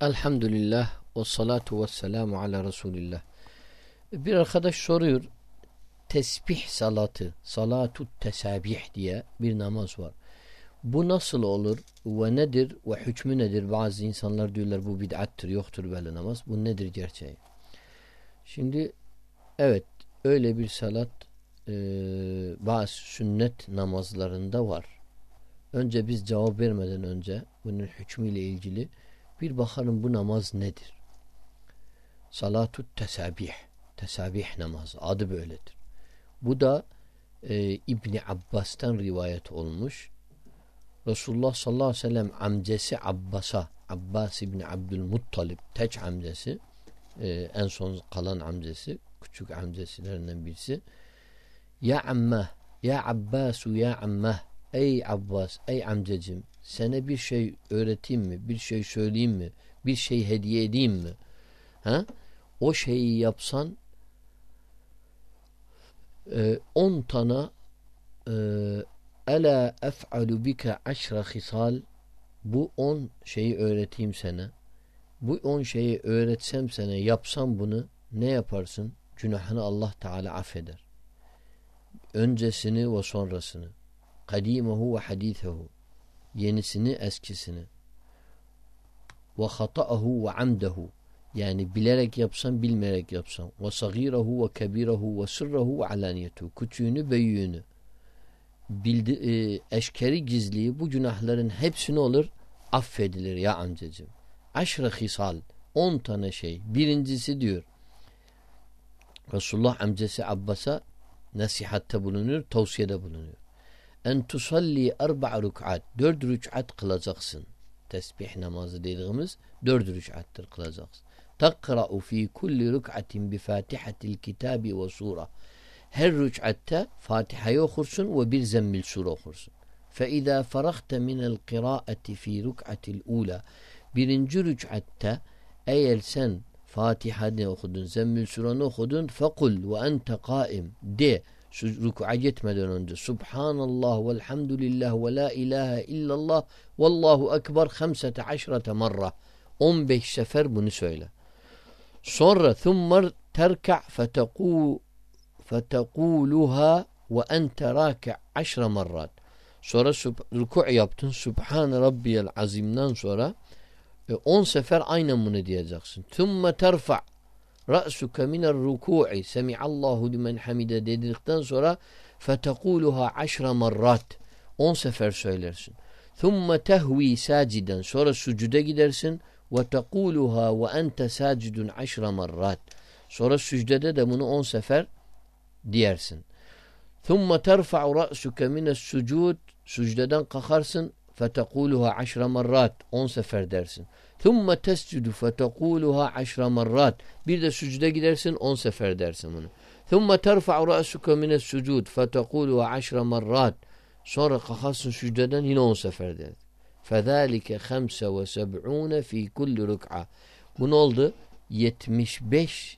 Elhamdülillah ve salatu ve selamu ala Resulillah. Bir arkadaş soruyor. Tesbih salatı, salatu tesabih diye bir namaz var. Bu nasıl olur ve nedir ve hükmü nedir? Bazı insanlar diyorlar bu bid'attir, yoktur böyle namaz. Bu nedir gerçeği? Şimdi evet öyle bir salat e, bazı sünnet namazlarında var. Önce biz cevap vermeden önce bunun hükmüyle ilgili bir bakalım bu namaz nedir? Salatu tesabih. Tesabih namazı. Adı böyledir. Bu da e, İbni Abbas'tan rivayet olmuş. Resulullah sallallahu aleyhi ve sellem amcesi Abbas'a Abbas İbni Abdülmuttalib teç amcesi e, en son kalan amcesi küçük amcesilerinden birisi ya ammah ya Abbasu ya ammah ey Abbas ey amcacım sana bir şey öğreteyim mi? Bir şey söyleyeyim mi? Bir şey hediye edeyim mi? Ha? O şeyi yapsan e, on tane e, Ela ef'alu bike aşra hisal bu on şeyi öğreteyim sana. Bu on şeyi öğretsem sana yapsam bunu ne yaparsın? Günahını Allah Teala affeder. Öncesini ve sonrasını. Kadimehu ve hadisehu yenisini eskisini ve hata'ahu ve amdehu yani bilerek yapsan bilmeyerek yapsan ve sagirahu ve kebirahu ve sırrahu ve alaniyetu küçüğünü büyüğünü bildi, e, eşkeri gizliyi bu günahların hepsini olur affedilir ya amcacığım. Aşrı hisal on tane şey. Birincisi diyor Resulullah amcası Abbas'a nasihatte bulunur, tavsiyede bulunuyor أن تصلي أربع ركعات. دورد ركعات قلزقسن تسبيح نماز ديد غمز دورد ركعات قلزقس تقرأ في كل ركعة بفاتحة الكتاب وصورة هل ركعتا فاتحة يوخرسن وبرزم من سورة خرسن. فإذا فرغت من القراءة في ركعة الأولى برنجر ركعتا أي فاتحة نأخذ زم من سورة نأخذ فقل وأنت قائم. ده rükûa gitmeden önce Subhanallah velhamdülillah ve la ilahe illallah vallahu ekber 15 marra 15 sefer bunu söyle. Sonra thumma terka feteku fetekuluha ve ente râki' 10 marrat. Sonra rükû yaptın. Subhan rabbiyel azimden sonra 10 e, sefer aynen bunu diyeceksin. Thumma terfa' ra'suke minel ruku'i semi'allahu limen hamide dedikten sonra fetekuluha aşra marrat. On sefer söylersin. Thumma tehvi saciden sonra sucude gidersin. Ve tekuluha ve ente sacidun aşra marrat. Sonra sücdede de bunu on sefer diyersin. Thumma terfa'u ra'suke mines sucud sücdeden kalkarsın. Fetekuluha aşra marrat. On sefer dersin. ثُمَّ تَسْجُدُ فَتَقُولُهَا عَشْرَ مرات Bir de sücde gidersin on sefer dersin bunu. ثُمَّ تَرْفَعُ رَأْسُكَ مِنَ السُّجُودِ فَتَقُولُهَا عَشْرَ مرات Sonra kalkarsın sücdeden yine on sefer dersin. فَذَٰلِكَ خَمْسَ وَسَبْعُونَ ف۪ي كُلِّ رُكْعَةٍ Bu ne oldu? 75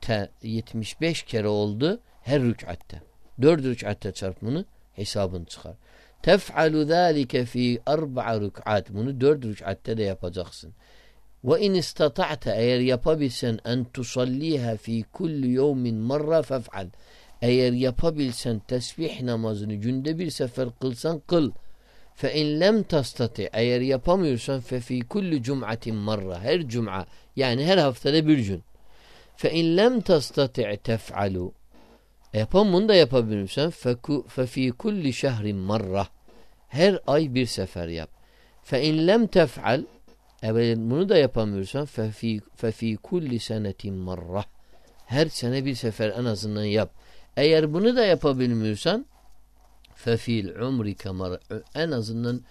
te, 75 kere oldu her rük'atte. Dört rük'atte çarpımını hesabını çıkar. تفعل ذلك في أربع ركعات. من دور ركعات تدى يفجخسن وإن استطعت أير يبابلسن أن تصليها في كل يوم مرة فافعل. أير يبابلسن تسبيح نمازن جند سفر قلسن قل. فإن لم تستطع أير يبابلسن ففي كل جمعة مرة هر جمعة يعني هر هفتة برجن فإن لم تستطع تفعل. يبابلسن ففي كل شهر مرة. Her ay bir sefer yap. Fe in lem tef'al evet bunu da yapamıyorsan fe fi, fe fi kulli senetin marra. Her sene bir sefer en azından yap. Eğer bunu da yapabilmiyorsan fe fil umri kamar en azından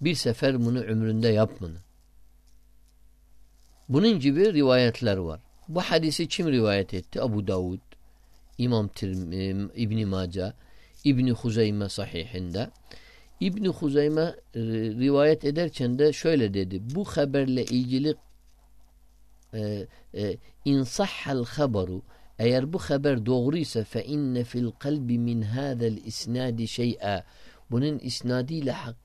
bir sefer bunu ömründe yap bunu. Bunun gibi rivayetler var. Bu hadisi kim rivayet etti? Abu Davud, İmam Tirmi, İbn Mace, İbn Huzeyme sahihinde. İbni Huzeyme e, rivayet ederken de şöyle dedi. Bu haberle ilgili e, e, insahhal haberu eğer bu haber doğruysa fe inne fil kalbi min hadal isnadi şey'a bunun isnadiyle hak,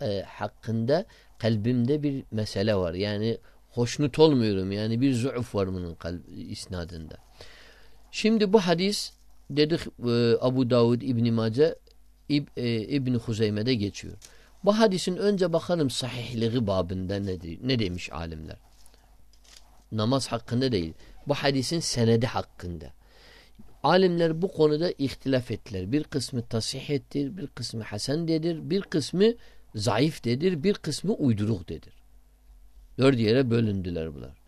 e, hakkında kalbimde bir mesele var. Yani hoşnut olmuyorum. Yani bir zuuf var bunun kalb, isnadında. Şimdi bu hadis dedik e, Abu Davud İbn Mace İb, e, İbn Huzeyme'de geçiyor. Bu hadisin önce bakalım sahihliği babında ne, ne demiş alimler. Namaz hakkında değil. Bu hadisin senedi hakkında. Alimler bu konuda ihtilaf ettiler. Bir kısmı tasih ettir, bir kısmı hasen dedir, bir kısmı zayıf dedir, bir kısmı uyduruk dedir. Dört yere bölündüler bunlar.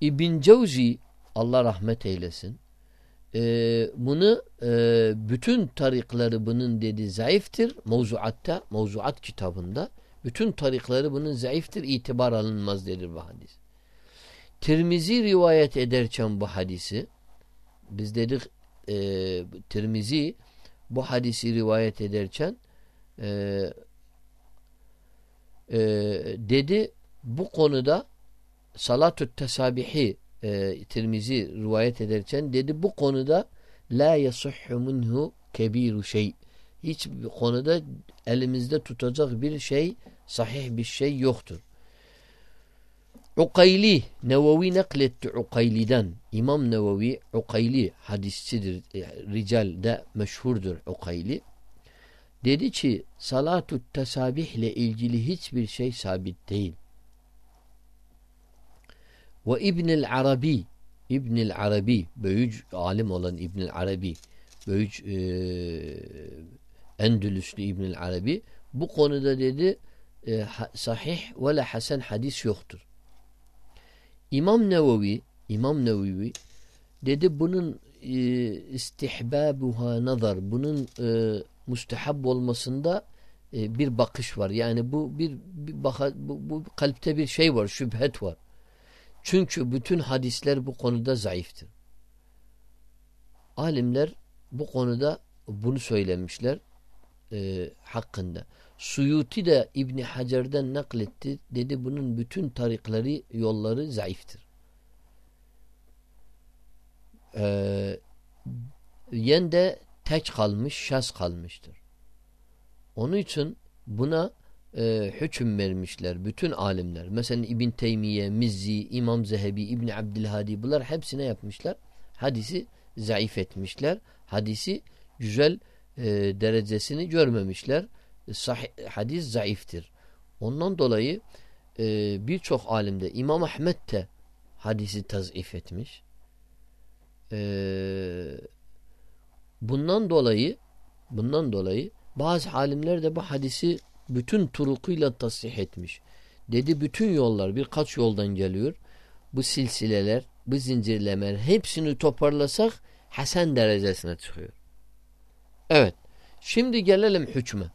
İbn Cevzi Allah rahmet eylesin. E, bunu e, bütün tarikları bunun dedi zayıftır. Mevzuatta, mevzuat kitabında bütün tarikları bunun zayıftır. itibar alınmaz dedir bu hadis. Tirmizi rivayet ederken bu hadisi biz dedik e, Tirmizi bu hadisi rivayet ederken e, e, dedi bu konuda salatü tesabihi e, Tirmizi rivayet ederken dedi bu konuda la yasihhu minhu kebiru şey hiç konuda elimizde tutacak bir şey sahih bir şey yoktur. Ukayli Nevevi nakletti Ukayli'den İmam Nevevi Ukayli hadisçidir e, ricalde meşhurdur Ukayli dedi ki salatu tesabihle ilgili hiçbir şey sabit değil. Ve İbnül Arabi İbnül Arabi büyük alim olan İbnül Arabi büyük e, Endülüslü İbnül Arabi bu konuda dedi e, sahih ve la hasen hadis yoktur. İmam Nevevi İmam Nevevi dedi bunun e, istihbabuha nazar bunun e, müstehab olmasında e, bir bakış var. Yani bu bir, bir baka, bu, bu kalpte bir şey var, şüphet var. Çünkü bütün hadisler bu konuda zayıftır. Alimler bu konuda bunu söylemişler e, hakkında. Suyuti de İbni Hacer'den nakletti. Dedi bunun bütün tarikları, yolları zayıftır. Ee, yen de tek kalmış, şaz kalmıştır. Onun için buna e, hüküm vermişler bütün alimler. Mesela İbn Teymiye, Mizzi, İmam Zehebi, İbn Abdülhadi bunlar hepsine yapmışlar. Hadisi zayıf etmişler. Hadisi güzel e, derecesini görmemişler. Sahih, hadis zayıftır. Ondan dolayı e, birçok alimde İmam Ahmet de hadisi tazif etmiş. E, bundan dolayı bundan dolayı bazı alimler de bu hadisi bütün turukuyla tasih etmiş. Dedi bütün yollar birkaç yoldan geliyor. Bu silsileler, bu zincirlemeler hepsini toparlasak Hasan derecesine çıkıyor. Evet. Şimdi gelelim hükme.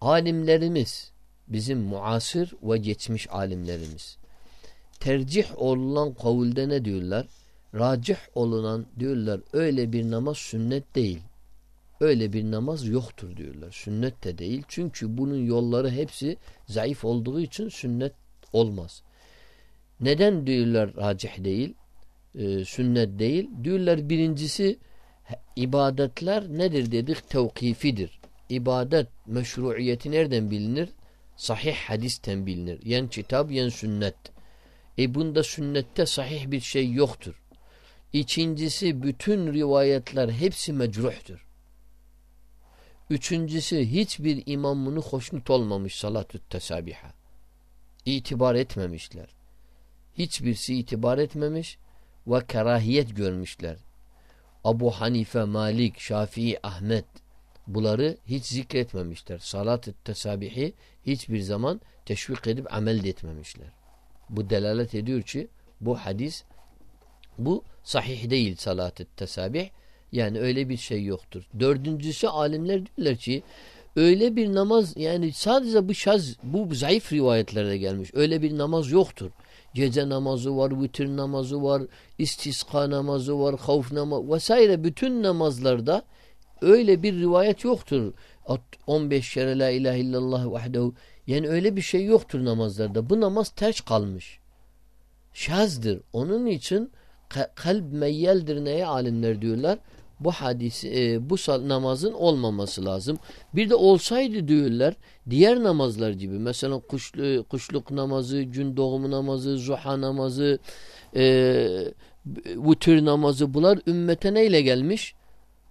Alimlerimiz, bizim muasır ve geçmiş alimlerimiz tercih olunan kavulde ne diyorlar? Racih olunan diyorlar öyle bir namaz sünnet değil öyle bir namaz yoktur diyorlar. Sünnet de değil. Çünkü bunun yolları hepsi zayıf olduğu için sünnet olmaz. Neden diyorlar racih değil? E, sünnet değil. Diyorlar birincisi ibadetler nedir dedik? Tevkifidir. İbadet meşruiyeti nereden bilinir? Sahih hadisten bilinir. Yen kitap yen sünnet. E bunda sünnette sahih bir şey yoktur. İkincisi bütün rivayetler hepsi mecruhtur. Üçüncüsü hiçbir imam bunu hoşnut olmamış salatü tesabiha. İtibar etmemişler. Hiçbirisi itibar etmemiş ve karahiyet görmüşler. Abu Hanife, Malik, Şafii, Ahmet bunları hiç zikretmemişler. Salat-ı tesabihi hiçbir zaman teşvik edip amel etmemişler. Bu delalet ediyor ki bu hadis bu sahih değil salat-ı tesabih yani öyle bir şey yoktur. Dördüncüsü alimler diyorlar ki öyle bir namaz yani sadece bu şaz bu zayıf rivayetlerde gelmiş. Öyle bir namaz yoktur. Gece namazı var, vitir namazı var, istiska namazı var, havf namazı vesaire bütün namazlarda öyle bir rivayet yoktur. 15 kere la ilahe illallah vahdehu yani öyle bir şey yoktur namazlarda. Bu namaz ters kalmış. Şazdır. Onun için kalp meyyeldir neye alimler diyorlar? Bu hadis e, bu namazın olmaması lazım. Bir de olsaydı diyorlar diğer namazlar gibi mesela kuşlu, kuşluk namazı, gün doğumu namazı, zuha namazı, e, vütür namazı bunlar ümmete neyle gelmiş?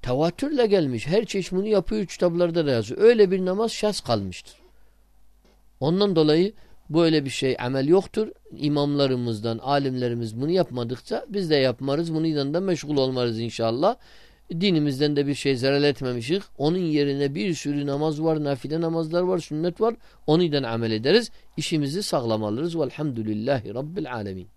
Tevatürle gelmiş. Her çeşmini yapıyor kitaplarda da yazıyor. Öyle bir namaz şas kalmıştır. Ondan dolayı böyle bir şey amel yoktur. İmamlarımızdan, alimlerimiz bunu yapmadıkça biz de yapmarız. Bununla da meşgul olmarız inşallah. Dinimizden de bir şey zarar etmemişik. Onun yerine bir sürü namaz var, nafile namazlar var, sünnet var. Onunla amel ederiz. İşimizi sağlam alırız. Velhamdülillahi Rabbil alemin.